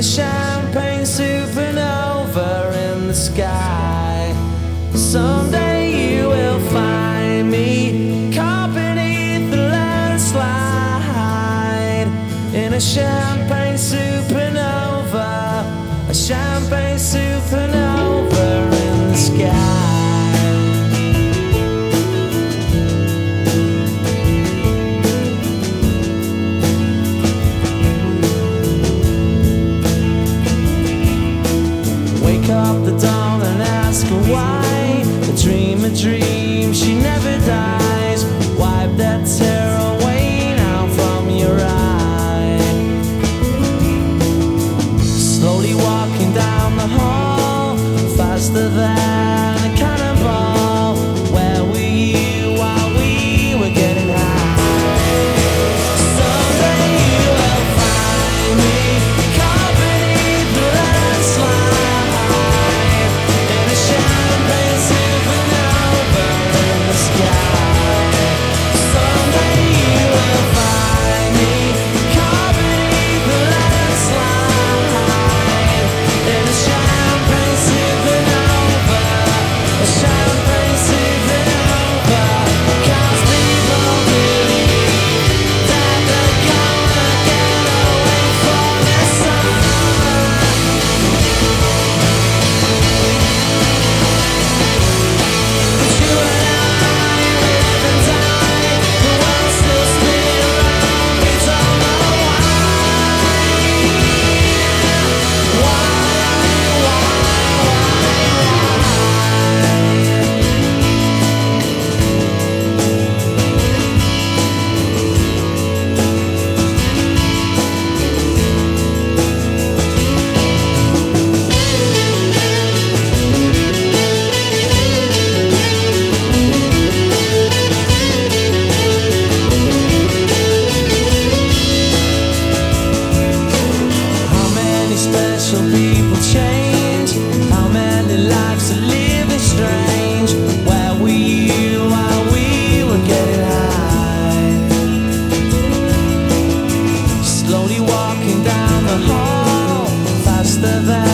a champagne supernova in the sky. Someday you will find me caught beneath the landslide in a champagne But why dream a dream? She never dies. Wipe that tear away now from your eye. Slowly walking down the hall, faster than. the valley.